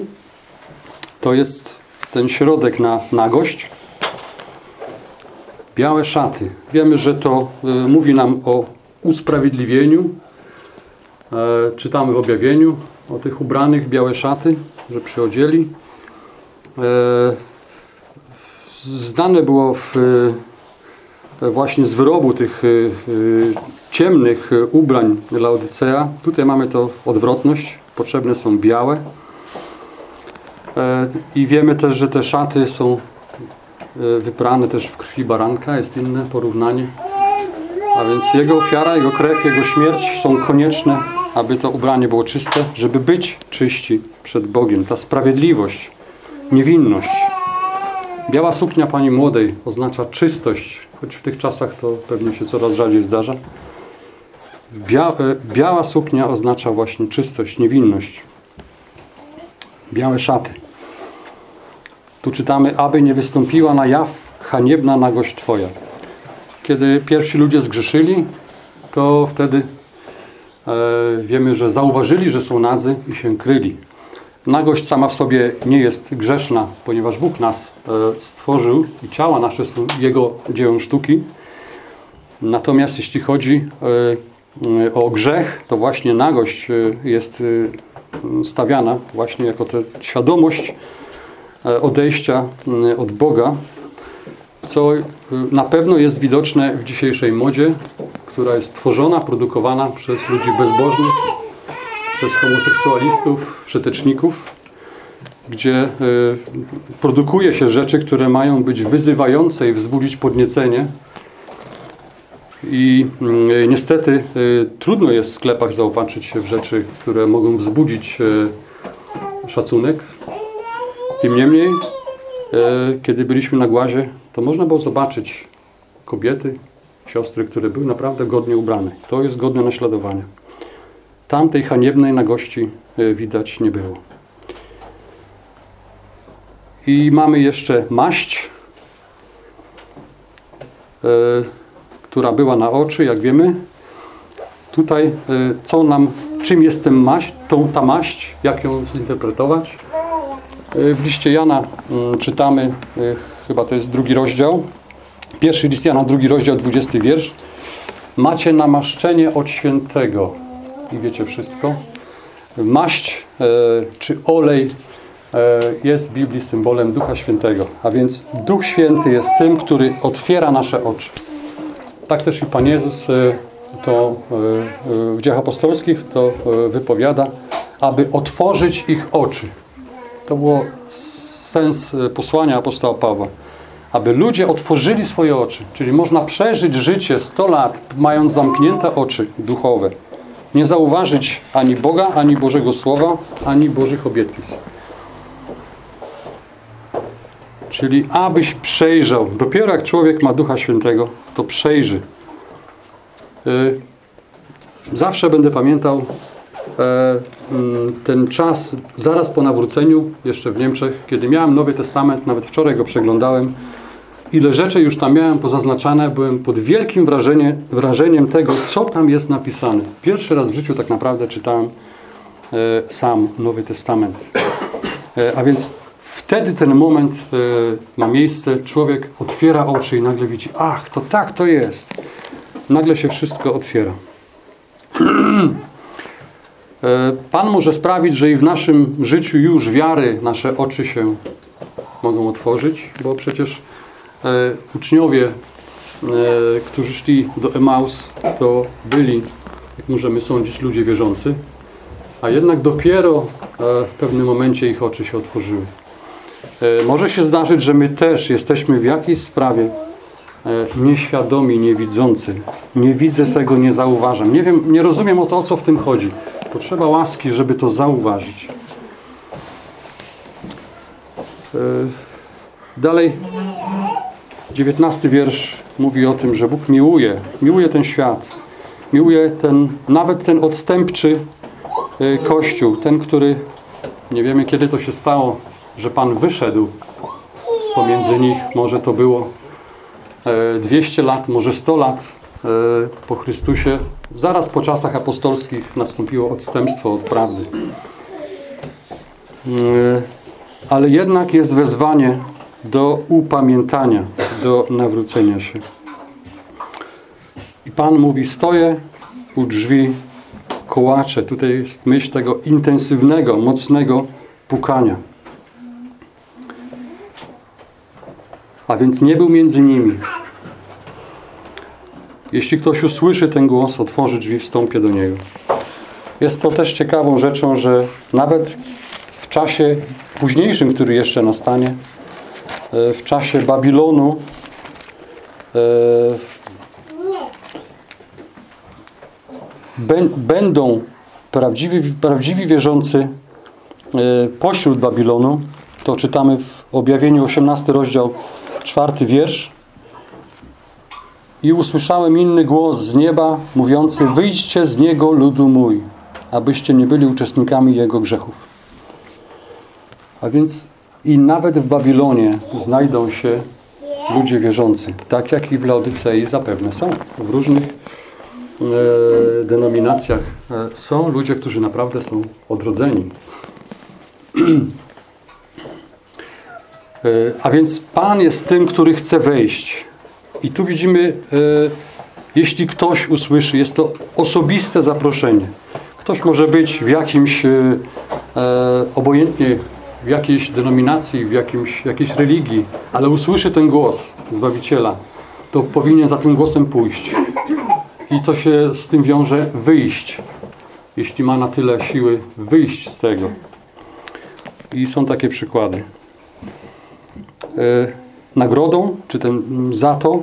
B: To jest ten środek na nagość. Białe szaty. Wiemy, że to e, mówi nam o usprawiedliwieniu. E, czytamy w objawieniu o tych ubranych białe szaty, że przyodzieli. E, znane było w, właśnie z wyrobu tych ciemnych ubrań Laodycea. Tutaj mamy to odwrotność. Potrzebne są białe. I wiemy też, że te szaty są wyprane też w krwi baranka, jest inne porównanie. A więc Jego ofiara, Jego krew, Jego śmierć są konieczne, aby to ubranie było czyste, żeby być czyści przed Bogiem. Ta sprawiedliwość, niewinność Biała suknia pani młodej oznacza czystość, choć w tych czasach to pewnie się coraz rzadziej zdarza. Bia, e, biała suknia oznacza właśnie czystość, niewinność. Białe szaty. Tu czytamy, aby nie wystąpiła na jaw haniebna nagość Twoja. Kiedy pierwsi ludzie zgrzeszyli, to wtedy e, wiemy, że zauważyli, że są nadzy i się kryli. Nagość sama w sobie nie jest grzeszna, ponieważ Bóg nas e, stworzył i ciała nasze są Jego dziełem sztuki. Natomiast jeśli chodzi e, e, o grzech, to właśnie nagość e, jest e, stawiana właśnie jako ta świadomość odejścia e, od Boga, co e, na pewno jest widoczne w dzisiejszej modzie, która jest tworzona, produkowana przez ludzi bezbożnych, przez homoseksualistów, przeteczników, gdzie produkuje się rzeczy, które mają być wyzywające i wzbudzić podniecenie. I y, niestety trudno jest w sklepach zaopatrzyć się w rzeczy, które mogą wzbudzić szacunek. Tym niemniej, y, kiedy byliśmy na głazie, to można było zobaczyć kobiety, siostry, które były naprawdę godnie ubrane. To jest godne naśladowania. Tamtej haniebnej nagości y, widać nie było. I mamy jeszcze maść, y, która była na oczy, jak wiemy. Tutaj, co nam, czym jest ten maść, tą, ta maść, jak ją zinterpretować. Y, W liście Jana mm, czytamy, y, chyba to jest drugi rozdział, pierwszy list Jana, drugi rozdział, 20 wiersz. Macie namaszczenie od świętego i wiecie wszystko. Maść e, czy olej e, jest w Biblii symbolem Ducha Świętego, a więc Duch Święty jest tym, który otwiera nasze oczy. Tak też i Pan Jezus e, to w dziejach apostolskich to wypowiada, aby otworzyć ich oczy. To było sens e, posłania apostoła Pawła. Aby ludzie otworzyli swoje oczy, czyli można przeżyć życie 100 lat, mając zamknięte oczy duchowe. Nie zauważyć ani Boga, ani Bożego Słowa, ani Bożych obietnic. Czyli abyś przejrzał. Dopiero jak człowiek ma Ducha Świętego, to przejrzy. Y, Zawsze będę pamiętał e, ten czas zaraz po nawróceniu, jeszcze w Niemczech, kiedy miałem Nowy Testament, nawet wczoraj go przeglądałem, ile rzeczy już tam miałem pozaznaczane, byłem pod wielkim wrażenie, wrażeniem tego, co tam jest napisane. Pierwszy raz w życiu tak naprawdę czytałem e, sam Nowy Testament. E, a więc wtedy ten moment e, ma miejsce, człowiek otwiera oczy i nagle widzi, ach, to tak to jest. Nagle się wszystko otwiera. (clears throat) E, Pan może sprawić, że i w naszym życiu już wiary nasze oczy się mogą otworzyć, bo przecież e, uczniowie, e, którzy szli do Emaus, to byli, jak możemy sądzić, ludzie wierzący, a jednak dopiero w pewnym momencie ich oczy się otworzyły. Może się zdarzyć, że my też jesteśmy w jakiejś sprawie nieświadomi, niewidzący. Nie widzę tego, nie zauważam. Nie wiem, nie rozumiem o to, o co w tym chodzi. Potrzeba łaski, żeby to zauważyć. E, Dalej, 19 wiersz mówi o tym, że Bóg miłuje, miłuje ten świat. Miłuje ten, nawet ten odstępczy e, Kościół, ten, który nie wiemy kiedy to się stało, że Pan wyszedł z pomiędzy nich. Może to było e, 200 lat, może 100 lat e, po Chrystusie. Zaraz po czasach apostolskich nastąpiło odstępstwo od prawdy. E, Ale jednak jest wezwanie do upamiętania, do nawrócenia się. I Pan mówi, stoję u drzwi, kołaczę. Tutaj jest myśl tego intensywnego, mocnego pukania. A więc nie był między nimi. Jeśli ktoś usłyszy ten głos, otworzy drzwi, wstąpię do niego. Jest to też ciekawą rzeczą, że nawet w czasie późniejszym, który jeszcze nastanie, e, w czasie Babilonu, e, bę- będą prawdziwi, prawdziwi wierzący e, pośród Babilonu, to czytamy w objawieniu 18 rozdział, czwarty wiersz. I usłyszałem inny głos z nieba, mówiący, wyjdźcie z niego, ludu mój, abyście nie byli uczestnikami jego grzechów. A więc i nawet w Babilonie znajdą się ludzie wierzący, tak jak i w Laodycei zapewne są. W różnych e, denominacjach e, są ludzie, którzy naprawdę są odrodzeni. E, a więc Pan jest tym, który chce wejść. I tu widzimy, e, jeśli ktoś usłyszy, jest to osobiste zaproszenie. Ktoś może być w jakimś, e, e, obojętnie w jakiejś denominacji, w jakimś, jakiejś religii, ale usłyszy ten głos Zbawiciela, to powinien za tym głosem pójść. I co się z tym wiąże? Wyjść. Jeśli ma na tyle siły, wyjść z tego. I są takie przykłady. Nagrodą, czy ten za to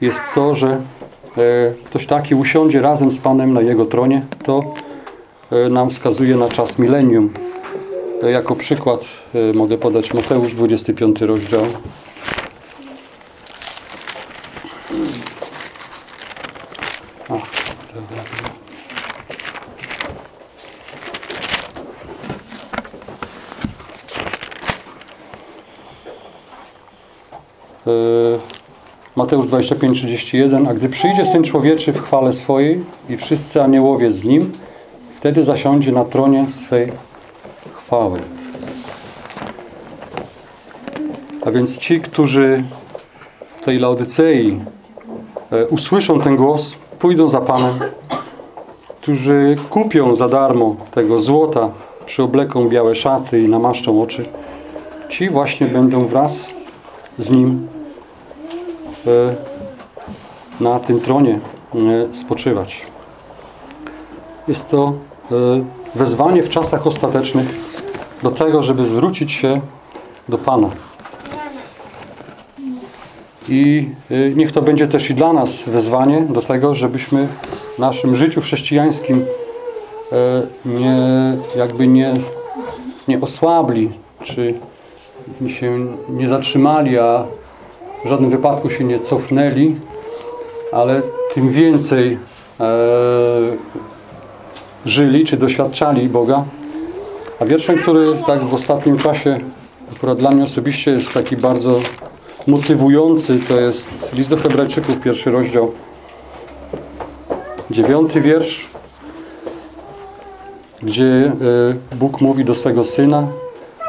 B: jest to, że e, ktoś taki usiądzie razem z Panem na Jego tronie, to e, nam wskazuje na czas milenium. E, Jako przykład mogę podać Mateusz 25 rozdział. A, dobra. E, Mateusz 25, 31 A gdy przyjdzie Syn Człowieczy w chwale swojej i wszyscy aniołowie z Nim, wtedy zasiądzie na tronie swej chwały. A więc ci, którzy w tej Laodycei e, usłyszą ten głos, pójdą za Panem, którzy kupią za darmo tego złota, przyobleką białe szaty i namaszczą oczy, ci właśnie będą wraz z Nim e, na tym tronie e, spoczywać. Jest to e, wezwanie w czasach ostatecznych do tego, żeby zwrócić się do Pana. I niech to będzie też i dla nas wezwanie do tego, żebyśmy w naszym życiu chrześcijańskim e, nie, jakby nie, nie osłabli, czy się nie zatrzymali, a w żadnym wypadku się nie cofnęli, ale tym więcej e, żyli, czy doświadczali Boga. A wierszem, który tak w ostatnim czasie akurat dla mnie osobiście jest taki bardzo motywujący, to jest list do Hebrajczyków, pierwszy rozdział, dziewiąty wiersz, gdzie e, Bóg mówi do swego Syna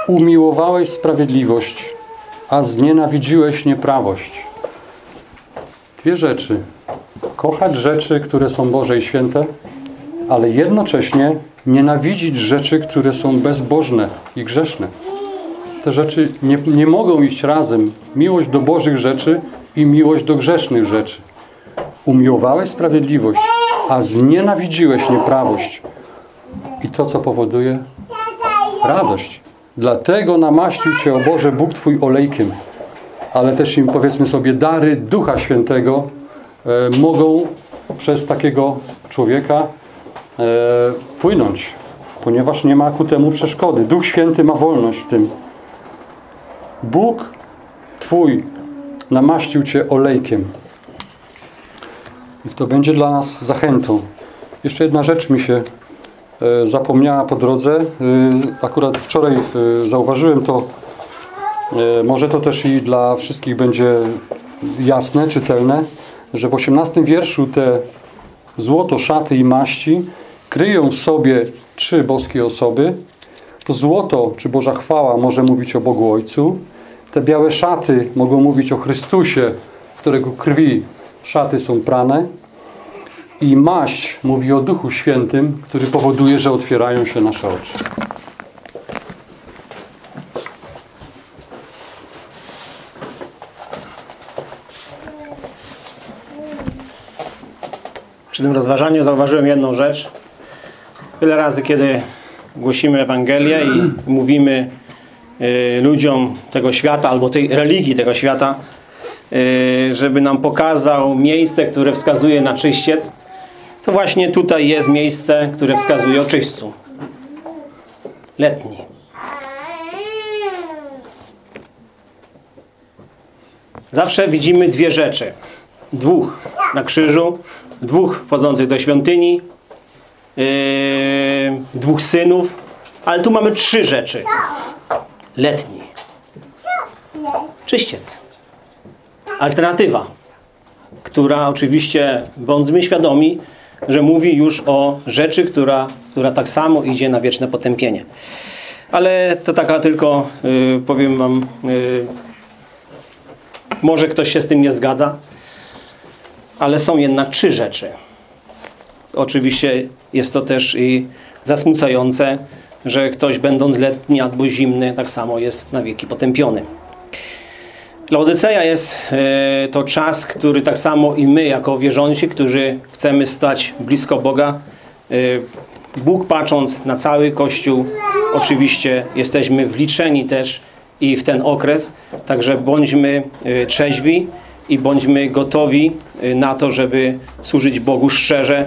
B: umiłowałeś sprawiedliwość, a znienawidziłeś nieprawość. Dwie rzeczy. Kochać rzeczy, które są Boże i święte, ale jednocześnie nienawidzić rzeczy, które są bezbożne i grzeszne. Te rzeczy nie, nie mogą iść razem. Miłość do Bożych rzeczy i miłość do grzesznych rzeczy. Umiłowałeś sprawiedliwość, a znienawidziłeś nieprawość. I to, co powoduje radość. Dlatego namaścił Cię, o Boże, Bóg Twój olejkiem. Ale też im, powiedzmy sobie, dary Ducha Świętego e, mogą przez takiego człowieka e, płynąć, ponieważ nie ma ku temu przeszkody. Duch Święty ma wolność w tym. Bóg Twój namaścił Cię olejkiem. Niech to będzie dla nas zachętą. Jeszcze jedna rzecz mi się zapomniała po drodze. E, akurat wczoraj e, zauważyłem to. E, może to też i dla wszystkich będzie jasne, czytelne, że w 18 wierszu te złoto, szaty i maści kryją w sobie trzy boskie osoby. To złoto, czy Boża chwała może mówić o Bogu Ojcu. Te białe szaty mogą mówić o Chrystusie, którego krwi szaty są prane. I maść mówi o Duchu Świętym, który powoduje, że otwierają się nasze oczy.
E: Przy tym rozważaniu zauważyłem jedną rzecz. Wiele razy, kiedy głosimy Ewangelię i mówimy y, ludziom tego świata albo tej religii tego świata, y, żeby nam pokazał miejsce, które wskazuje na czyściec, to właśnie tutaj jest miejsce, które wskazuje o. Letni. zawsze widzimy dwie rzeczy. Dwóch na krzyżu, dwóch wchodzących do świątyni, yy, dwóch synów, ale tu mamy trzy rzeczy. Letni. Czyściec. Alternatywa, która oczywiście, bądźmy świadomi, że mówi już o rzeczy, która, która tak samo idzie na wieczne potępienie. Ale to taka tylko, y, powiem wam, y, może ktoś się z tym nie zgadza, ale są jednak trzy rzeczy. Oczywiście jest to też i zasmucające, że ktoś będąc letni albo zimny, tak samo jest na wieki potępiony. Laodyceja jest e, to czas, który tak samo i my jako wierzący, którzy chcemy stać blisko Boga, e, Bóg patrząc na cały Kościół, oczywiście jesteśmy wliczeni też i w ten okres, także bądźmy e, trzeźwi i bądźmy gotowi na to, żeby służyć Bogu szczerze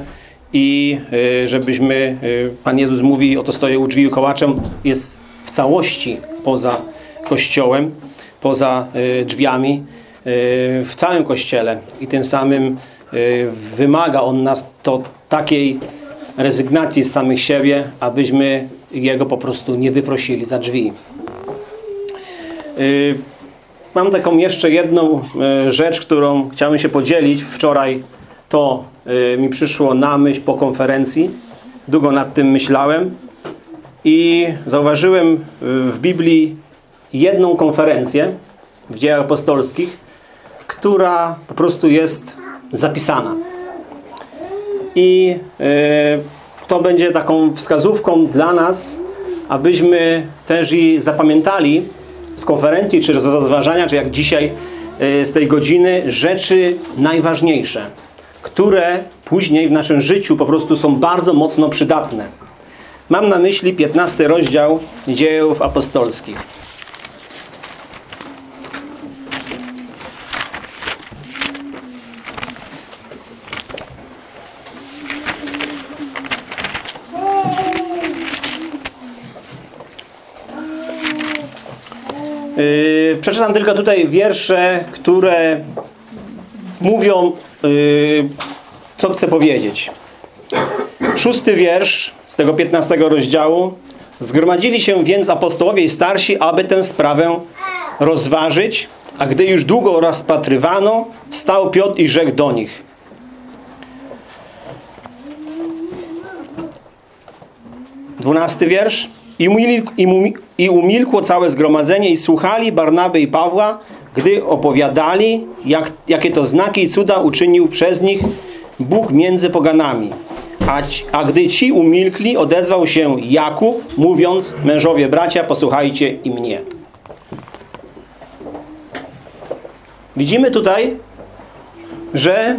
E: i żebyśmy, Pan Jezus mówi, oto stoję u drzwi kołaczem, jest w całości poza Kościołem, poza y, drzwiami y, w całym Kościele i tym samym y, wymaga on nas to takiej rezygnacji z samych siebie, abyśmy Jego po prostu nie wyprosili za drzwi. Mam taką jeszcze jedną rzecz, którą chciałem się podzielić. Wczoraj to mi przyszło na myśl po konferencji. Długo nad tym myślałem i zauważyłem w Biblii jedną konferencję w dziejach apostolskich, która po prostu jest zapisana. I y, to będzie taką wskazówką dla nas, abyśmy też i zapamiętali z konferencji, czy z rozważania, czy jak dzisiaj y, z tej godziny, rzeczy najważniejsze, które później w naszym życiu po prostu są bardzo mocno przydatne. Mam na myśli 15 rozdział dziejów apostolskich. Yy, przeczytam tylko tutaj wiersze, które mówią, yy, co chcę powiedzieć. Szósty wiersz z tego 15 rozdziału. Zgromadzili się więc apostołowie i starsi, aby tę sprawę rozważyć, a gdy już długo rozpatrywano, wstał Piotr i rzekł do nich. Dwunasty wiersz. I, umilk, i, I umilkło całe zgromadzenie i słuchali Barnaby i Pawła, gdy opowiadali, jak, jakie to znaki i cuda uczynił przez nich Bóg między poganami. A, a gdy ci umilkli, odezwał się Jakub, mówiąc, mężowie, bracia, posłuchajcie i mnie. Widzimy tutaj, że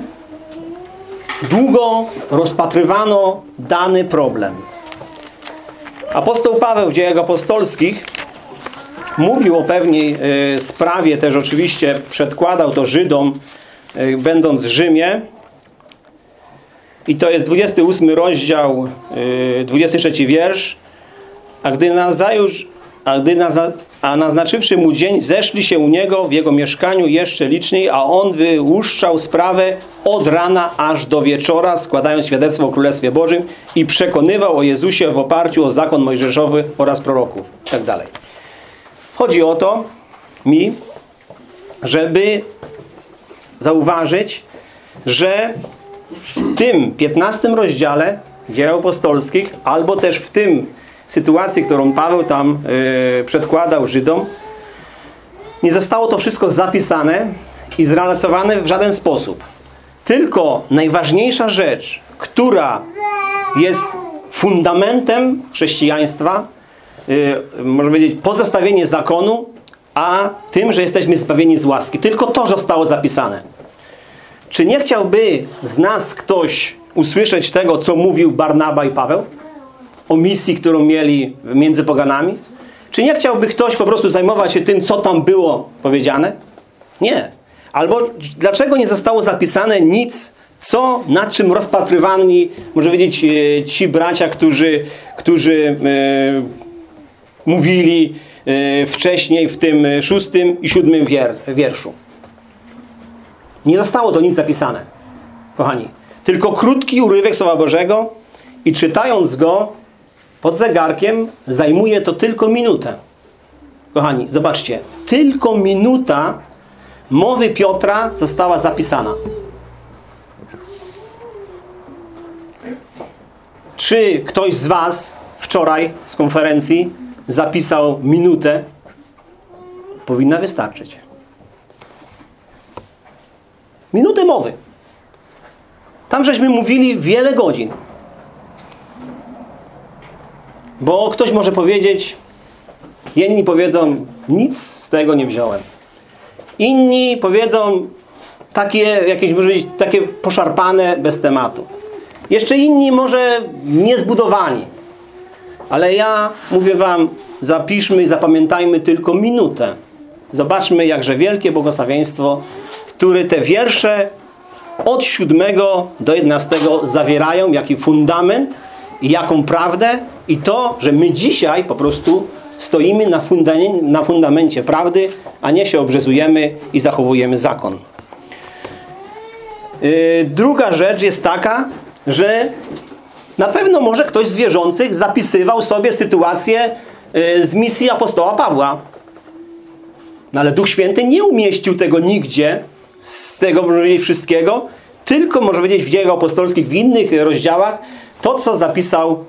E: długo rozpatrywano dany problem. Apostoł Paweł w dziejach apostolskich mówił o pewnej y, sprawie, też oczywiście przedkładał to Żydom, y, będąc w Rzymie. I to jest 28 rozdział, y, 23 wiersz. A gdy nazajutrz, a gdy a naznaczywszy mu dzień, zeszli się u niego w jego mieszkaniu jeszcze liczniej, a on wyłuszczał sprawę od rana aż do wieczora, składając świadectwo o Królestwie Bożym i przekonywał o Jezusie w oparciu o zakon mojżeszowy oraz proroków. Tak dalej. Chodzi o to mi, żeby zauważyć, że w tym 15 rozdziale dzieł apostolskich, albo też w tym sytuacji, którą Paweł tam yy, przedkładał Żydom, nie zostało to wszystko zapisane i zrealizowane w żaden sposób. Tylko najważniejsza rzecz, która jest fundamentem chrześcijaństwa, yy, można powiedzieć pozostawienie zakonu, a tym, że jesteśmy zbawieni z łaski. Tylko to zostało zapisane. Czy nie chciałby z nas ktoś usłyszeć tego, co mówił Barnaba i Paweł? O misji, którą mieli między poganami? Czy nie chciałby ktoś po prostu zajmować się tym, co tam było powiedziane? Nie. Albo dlaczego nie zostało zapisane nic, co, nad czym rozpatrywani, może powiedzieć, e, ci bracia, którzy, którzy e, mówili e, wcześniej w tym szóstym i siódmym wier, wierszu. Nie zostało to nic zapisane, kochani. Tylko krótki urywek Słowa Bożego i czytając go pod zegarkiem zajmuje to tylko minutę. Kochani, zobaczcie, tylko minuta mowy Piotra została zapisana. Czy ktoś z Was wczoraj z konferencji zapisał minutę? Powinna wystarczyć. Minutę mowy. Tam żeśmy mówili wiele godzin. Bo ktoś może powiedzieć, jedni powiedzą, nic z tego nie wziąłem. Inni powiedzą, takie jakieś, może być, takie poszarpane, bez tematu. Jeszcze inni może niezbudowani. Ale ja mówię wam, zapiszmy i zapamiętajmy tylko minutę. Zobaczmy, jakże wielkie błogosławieństwo, które te wiersze od 7 do 11 zawierają, jaki fundament i jaką prawdę i to, że my dzisiaj po prostu stoimy na, fundamencie, na fundamencie prawdy, a nie się obrzezujemy i zachowujemy zakon. Yy, druga rzecz jest taka, że na pewno może ktoś z wierzących zapisywał sobie sytuację yy, z misji apostoła Pawła. No ale Duch Święty nie umieścił tego nigdzie, z tego wszystkiego, tylko może powiedzieć w dziejach apostolskich w innych rozdziałach to co zapisał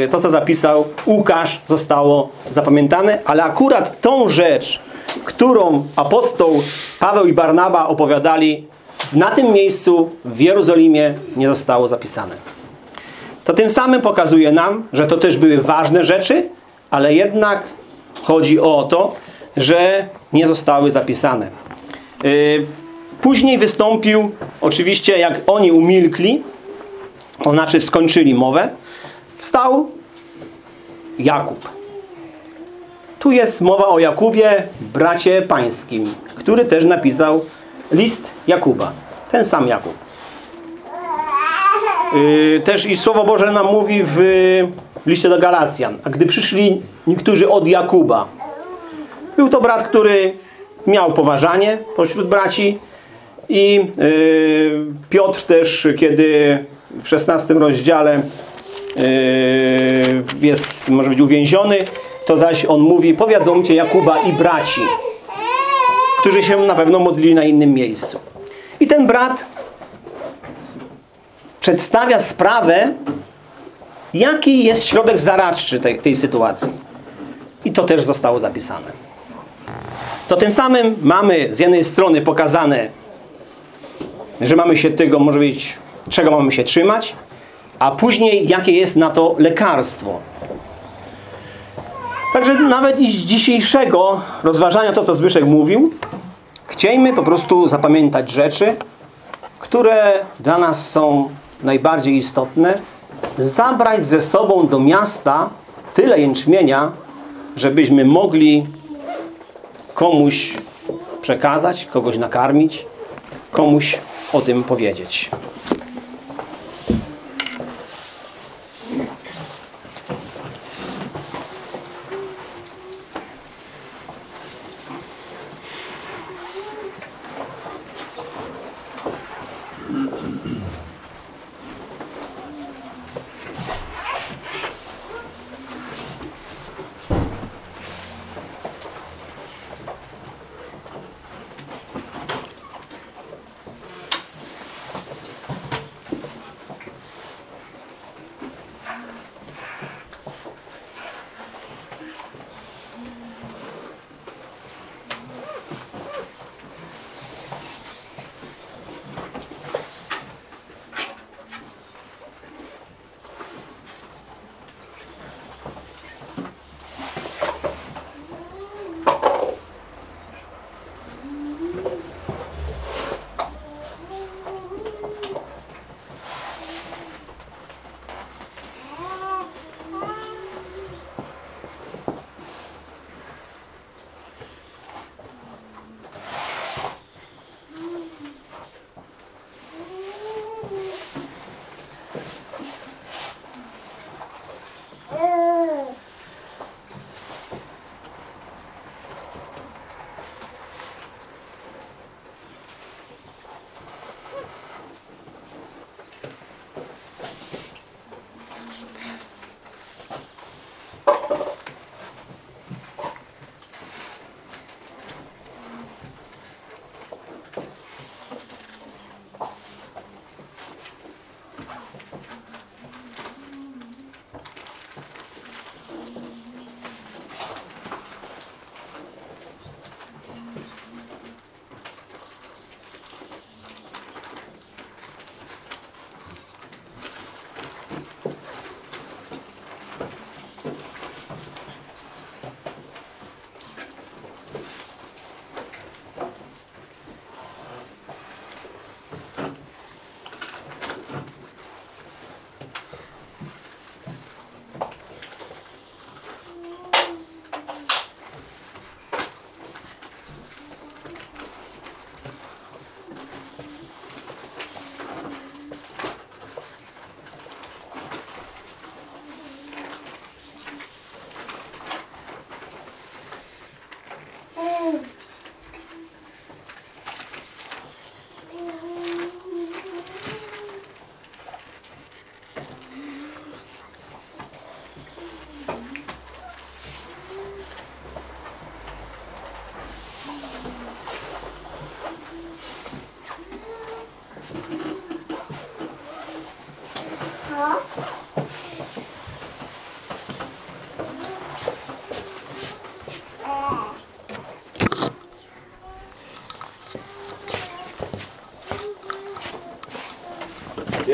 E: yy, to co zapisał Łukasz zostało zapamiętane, ale akurat tą rzecz, którą apostoł Paweł i Barnaba opowiadali na tym miejscu w Jerozolimie nie zostało zapisane. To tym samym pokazuje nam, że to też były ważne rzeczy, ale jednak chodzi o to, że nie zostały zapisane. Yy, Później wystąpił, oczywiście jak oni umilkli, to znaczy skończyli mowę, wstał Jakub. Tu jest mowa o Jakubie, bracie pańskim, który też napisał list Jakuba. Ten sam Jakub. Yy, też i Słowo Boże nam mówi w liście do Galacjan. A gdy przyszli niektórzy od Jakuba, był to brat, który miał poważanie pośród braci i yy, Piotr też, kiedy w 16 rozdziale yy, jest, może być uwięziony, to zaś on mówi, powiadomcie Jakuba i braci, którzy się na pewno modlili na innym miejscu. I ten brat przedstawia sprawę, jaki jest środek zaradczy tej, tej sytuacji. I to też zostało zapisane. To tym samym mamy z jednej strony pokazane, że mamy się tego, może powiedzieć, czego mamy się trzymać, a później jakie jest na to lekarstwo. Także nawet i z dzisiejszego rozważania to, co Zbyszek mówił, chciejmy po prostu zapamiętać rzeczy, które dla nas są najbardziej istotne, zabrać ze sobą do miasta tyle jęczmienia, żebyśmy mogli komuś przekazać, kogoś nakarmić, komuś o tym powiedzieć.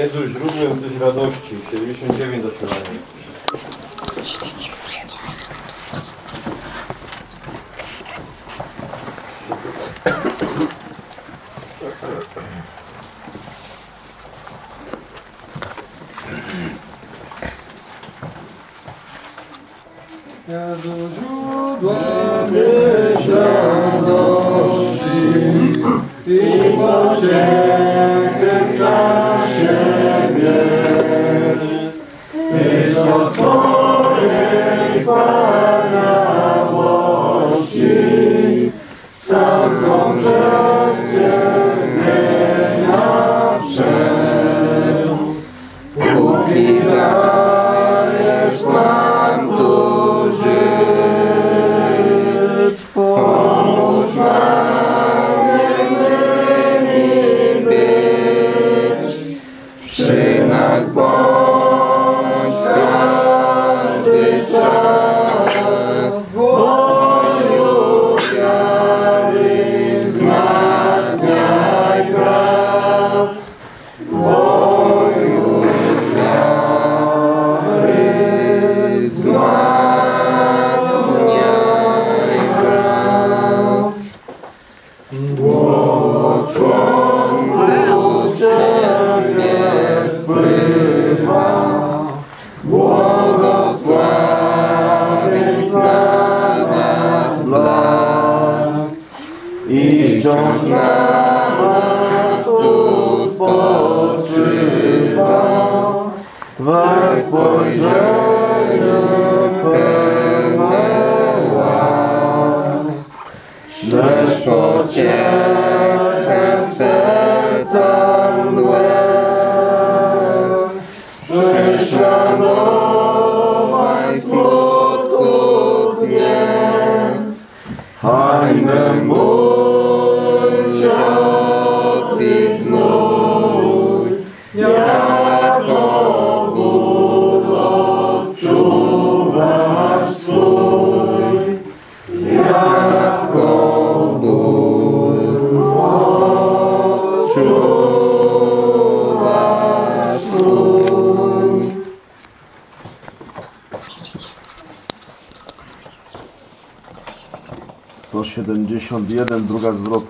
A: Jezu, źródłem też radości. 79 do
D: jeden, druga